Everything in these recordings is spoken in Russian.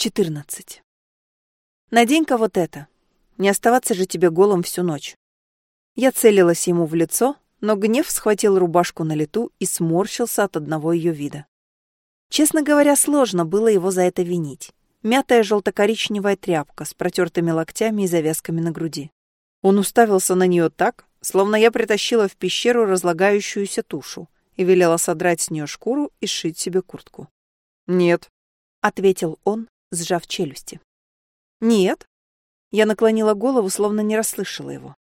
14. Надень-ка вот это. Не оставаться же тебе голым всю ночь. Я целилась ему в лицо, но гнев схватил рубашку на лету и сморщился от одного ее вида. Честно говоря, сложно было его за это винить. Мятая желто-коричневая тряпка с протертыми локтями и завязками на груди. Он уставился на нее так, словно я притащила в пещеру разлагающуюся тушу и велела содрать с нее шкуру и сшить себе куртку. «Нет», — ответил он, сжав челюсти. «Нет». Я наклонила голову, словно не расслышала его.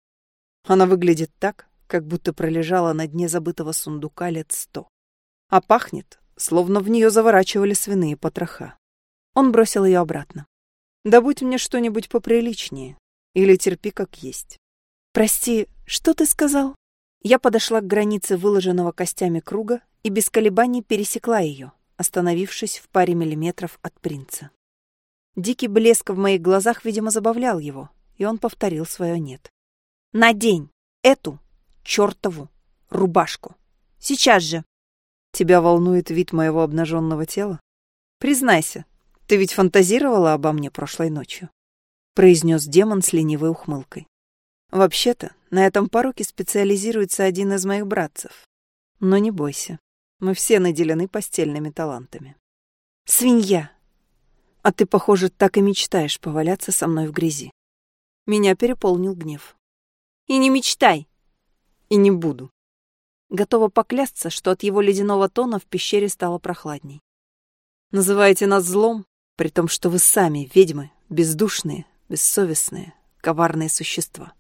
Она выглядит так, как будто пролежала на дне забытого сундука лет сто. А пахнет, словно в нее заворачивали свиные потроха. Он бросил ее обратно. «Да будь мне что-нибудь поприличнее. Или терпи как есть». «Прости, что ты сказал?» Я подошла к границе выложенного костями круга и без колебаний пересекла ее, остановившись в паре миллиметров от принца. Дикий блеск в моих глазах, видимо, забавлял его, и он повторил свое «нет». «Надень эту чертову рубашку! Сейчас же!» «Тебя волнует вид моего обнаженного тела? Признайся, ты ведь фантазировала обо мне прошлой ночью?» произнес демон с ленивой ухмылкой. «Вообще-то, на этом пороке специализируется один из моих братцев. Но не бойся, мы все наделены постельными талантами. Свинья! А ты, похоже, так и мечтаешь поваляться со мной в грязи. Меня переполнил гнев. И не мечтай! И не буду. Готова поклясться, что от его ледяного тона в пещере стало прохладней. Называете нас злом, при том, что вы сами ведьмы, бездушные, бессовестные, коварные существа.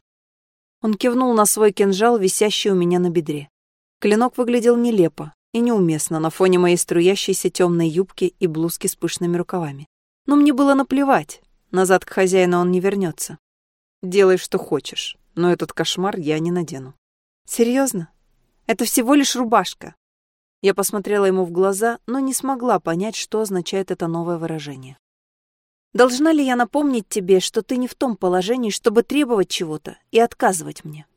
Он кивнул на свой кинжал, висящий у меня на бедре. Клинок выглядел нелепо и неуместно на фоне моей струящейся темной юбки и блузки с пышными рукавами. Но мне было наплевать. Назад к хозяину он не вернется. Делай, что хочешь, но этот кошмар я не надену. Серьезно? Это всего лишь рубашка. Я посмотрела ему в глаза, но не смогла понять, что означает это новое выражение. Должна ли я напомнить тебе, что ты не в том положении, чтобы требовать чего-то и отказывать мне?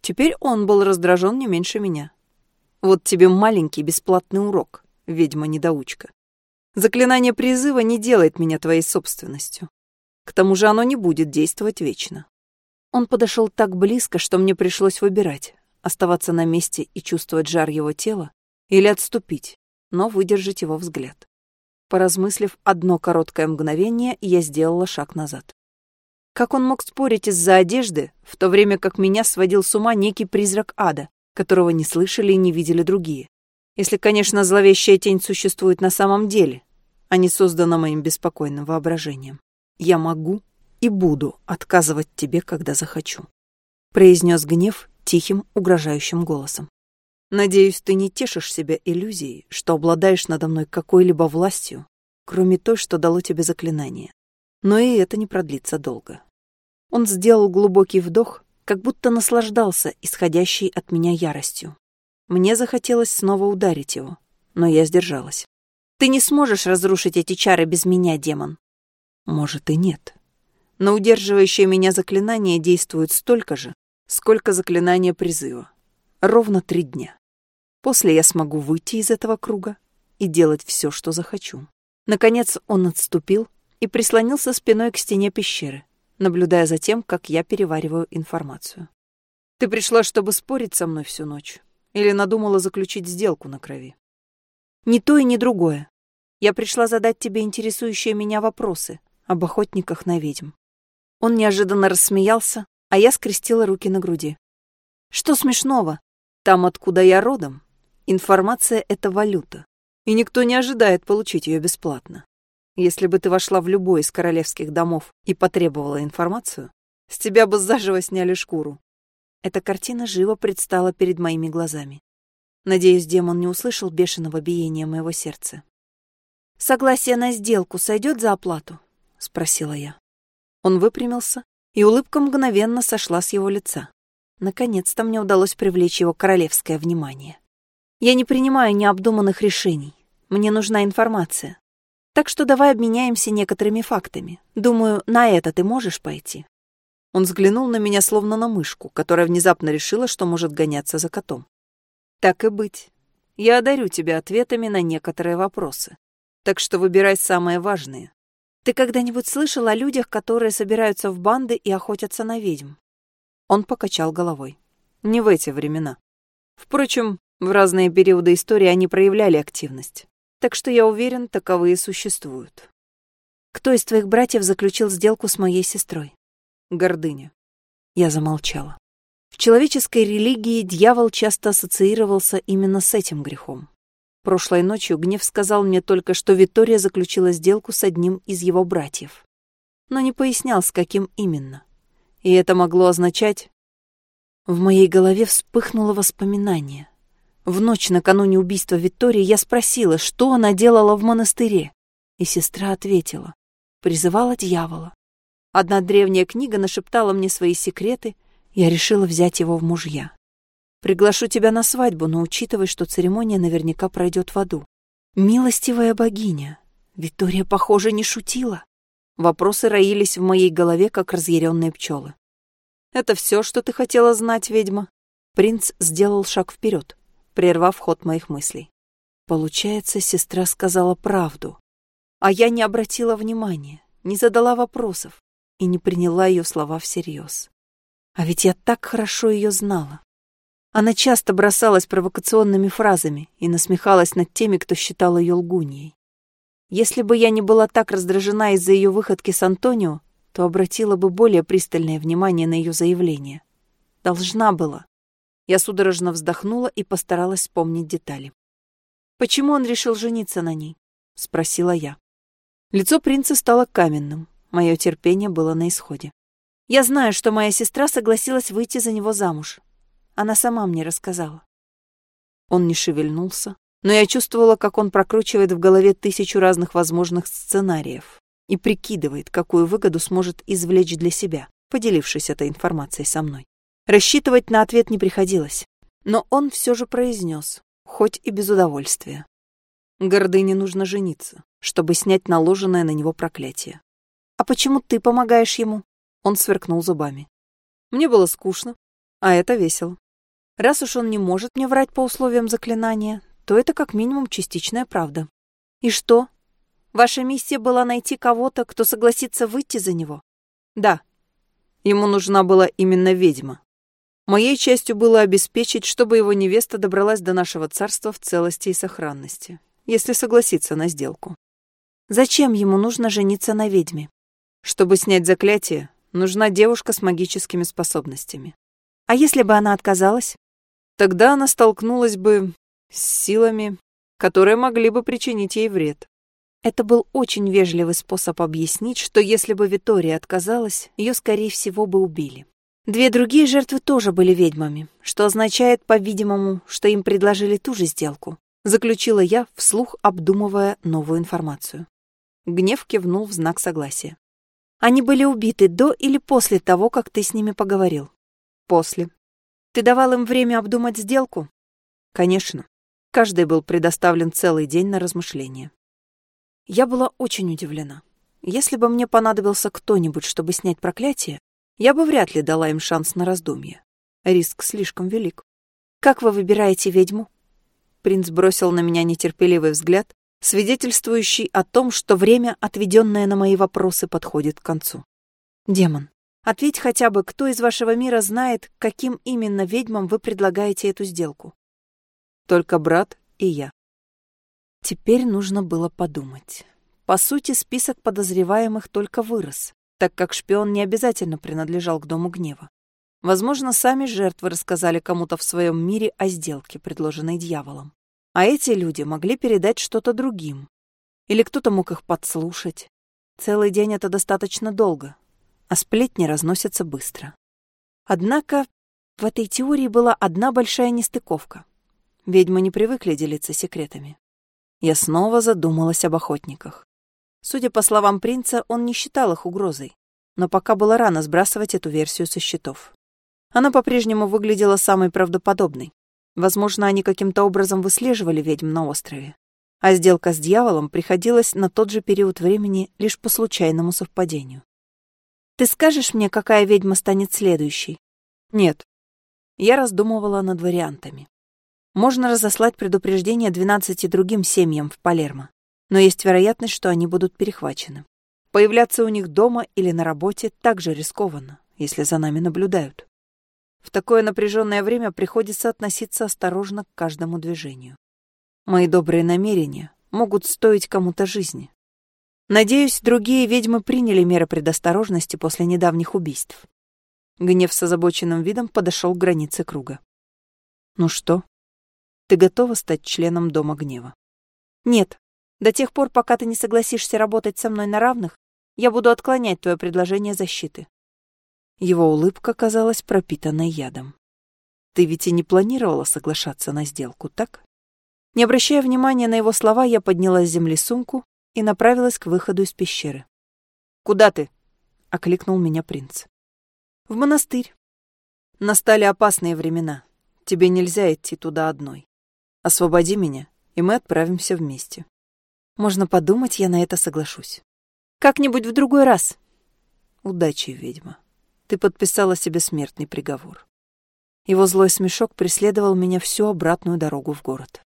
Теперь он был раздражен не меньше меня. Вот тебе маленький бесплатный урок, ведьма-недоучка. Заклинание призыва не делает меня твоей собственностью. К тому же оно не будет действовать вечно. Он подошел так близко, что мне пришлось выбирать, оставаться на месте и чувствовать жар его тела или отступить, но выдержать его взгляд. Поразмыслив одно короткое мгновение, я сделала шаг назад. Как он мог спорить из-за одежды, в то время как меня сводил с ума некий призрак ада, которого не слышали и не видели другие? Если, конечно, зловещая тень существует на самом деле, а не создана моим беспокойным воображением. Я могу и буду отказывать тебе, когда захочу», — произнес гнев тихим, угрожающим голосом. Надеюсь, ты не тешишь себя иллюзией, что обладаешь надо мной какой-либо властью, кроме той, что дало тебе заклинание. Но и это не продлится долго. Он сделал глубокий вдох, как будто наслаждался исходящей от меня яростью. Мне захотелось снова ударить его, но я сдержалась. Ты не сможешь разрушить эти чары без меня, демон. Может и нет. Но удерживающее меня заклинание действует столько же, сколько заклинание призыва. Ровно три дня. После я смогу выйти из этого круга и делать все, что захочу. Наконец он отступил и прислонился спиной к стене пещеры, наблюдая за тем, как я перевариваю информацию. «Ты пришла, чтобы спорить со мной всю ночь? Или надумала заключить сделку на крови?» «Ни то и ни другое. Я пришла задать тебе интересующие меня вопросы об охотниках на ведьм». Он неожиданно рассмеялся, а я скрестила руки на груди. «Что смешного? Там, откуда я родом, информация — это валюта, и никто не ожидает получить ее бесплатно. Если бы ты вошла в любой из королевских домов и потребовала информацию, с тебя бы заживо сняли шкуру. Эта картина живо предстала перед моими глазами. Надеюсь, демон не услышал бешеного биения моего сердца. «Согласие на сделку сойдет за оплату?» — спросила я. Он выпрямился, и улыбка мгновенно сошла с его лица. Наконец-то мне удалось привлечь его королевское внимание. Я не принимаю необдуманных решений. Мне нужна информация. Так что давай обменяемся некоторыми фактами. Думаю, на это ты можешь пойти. Он взглянул на меня словно на мышку, которая внезапно решила, что может гоняться за котом. Так и быть. Я одарю тебя ответами на некоторые вопросы. Так что выбирай самые важные. Ты когда-нибудь слышал о людях, которые собираются в банды и охотятся на ведьм? Он покачал головой. Не в эти времена. Впрочем, в разные периоды истории они проявляли активность. Так что я уверен, таковые существуют. Кто из твоих братьев заключил сделку с моей сестрой? Гордыня. Я замолчала. В человеческой религии дьявол часто ассоциировался именно с этим грехом. Прошлой ночью Гнев сказал мне только, что Виктория заключила сделку с одним из его братьев. Но не пояснял, с каким именно. И это могло означать... В моей голове вспыхнуло воспоминание. В ночь накануне убийства Виктории я спросила, что она делала в монастыре. И сестра ответила. Призывала дьявола. Одна древняя книга нашептала мне свои секреты, я решила взять его в мужья. Приглашу тебя на свадьбу, но учитывай, что церемония наверняка пройдет в аду. Милостивая богиня, Виктория, похоже, не шутила. Вопросы роились в моей голове, как разъяренные пчелы. «Это все, что ты хотела знать, ведьма?» Принц сделал шаг вперед, прервав ход моих мыслей. Получается, сестра сказала правду. А я не обратила внимания, не задала вопросов и не приняла ее слова всерьез. А ведь я так хорошо ее знала. Она часто бросалась провокационными фразами и насмехалась над теми, кто считал ее лгуньей. Если бы я не была так раздражена из-за ее выходки с Антонио, то обратила бы более пристальное внимание на ее заявление. Должна была. Я судорожно вздохнула и постаралась вспомнить детали. «Почему он решил жениться на ней?» — спросила я. Лицо принца стало каменным. Мое терпение было на исходе. Я знаю, что моя сестра согласилась выйти за него замуж. Она сама мне рассказала. Он не шевельнулся, но я чувствовала, как он прокручивает в голове тысячу разных возможных сценариев и прикидывает, какую выгоду сможет извлечь для себя, поделившись этой информацией со мной. Рассчитывать на ответ не приходилось, но он все же произнес, хоть и без удовольствия. Гордыне нужно жениться, чтобы снять наложенное на него проклятие. «А почему ты помогаешь ему?» Он сверкнул зубами. «Мне было скучно, а это весело. Раз уж он не может мне врать по условиям заклинания, то это как минимум частичная правда. И что? Ваша миссия была найти кого-то, кто согласится выйти за него? Да. Ему нужна была именно ведьма. Моей частью было обеспечить, чтобы его невеста добралась до нашего царства в целости и сохранности, если согласится на сделку. Зачем ему нужно жениться на ведьме? Чтобы снять заклятие, нужна девушка с магическими способностями. А если бы она отказалась? Тогда она столкнулась бы с силами, которые могли бы причинить ей вред. Это был очень вежливый способ объяснить, что если бы Витория отказалась, ее, скорее всего, бы убили. Две другие жертвы тоже были ведьмами, что означает, по-видимому, что им предложили ту же сделку, заключила я, вслух обдумывая новую информацию. Гнев кивнул в знак согласия. Они были убиты до или после того, как ты с ними поговорил? После. Ты давал им время обдумать сделку? Конечно. Каждый был предоставлен целый день на размышления. Я была очень удивлена. Если бы мне понадобился кто-нибудь, чтобы снять проклятие, я бы вряд ли дала им шанс на раздумье. Риск слишком велик. Как вы выбираете ведьму? Принц бросил на меня нетерпеливый взгляд, свидетельствующий о том, что время, отведенное на мои вопросы, подходит к концу. «Демон, ответь хотя бы, кто из вашего мира знает, каким именно ведьмам вы предлагаете эту сделку?» «Только брат и я». Теперь нужно было подумать. По сути, список подозреваемых только вырос, так как шпион не обязательно принадлежал к Дому Гнева. Возможно, сами жертвы рассказали кому-то в своем мире о сделке, предложенной дьяволом. А эти люди могли передать что-то другим. Или кто-то мог их подслушать. Целый день это достаточно долго, а сплетни разносятся быстро. Однако в этой теории была одна большая нестыковка. Ведьмы не привыкли делиться секретами. Я снова задумалась об охотниках. Судя по словам принца, он не считал их угрозой, но пока было рано сбрасывать эту версию со счетов. Она по-прежнему выглядела самой правдоподобной. Возможно, они каким-то образом выслеживали ведьм на острове. А сделка с дьяволом приходилась на тот же период времени лишь по случайному совпадению. «Ты скажешь мне, какая ведьма станет следующей?» «Нет». Я раздумывала над вариантами. Можно разослать предупреждение двенадцати другим семьям в Палермо, но есть вероятность, что они будут перехвачены. Появляться у них дома или на работе также рискованно, если за нами наблюдают. В такое напряженное время приходится относиться осторожно к каждому движению. Мои добрые намерения могут стоить кому-то жизни. Надеюсь, другие ведьмы приняли меры предосторожности после недавних убийств. Гнев с озабоченным видом подошел к границе круга. Ну что, ты готова стать членом Дома Гнева? Нет. До тех пор, пока ты не согласишься работать со мной на равных, я буду отклонять твое предложение защиты. Его улыбка казалась пропитанной ядом. Ты ведь и не планировала соглашаться на сделку, так? Не обращая внимания на его слова, я подняла с земли сумку и направилась к выходу из пещеры. «Куда ты?» — окликнул меня принц. «В монастырь. Настали опасные времена. Тебе нельзя идти туда одной. Освободи меня, и мы отправимся вместе. Можно подумать, я на это соглашусь. Как-нибудь в другой раз. Удачи, ведьма. Ты подписала себе смертный приговор. Его злой смешок преследовал меня всю обратную дорогу в город.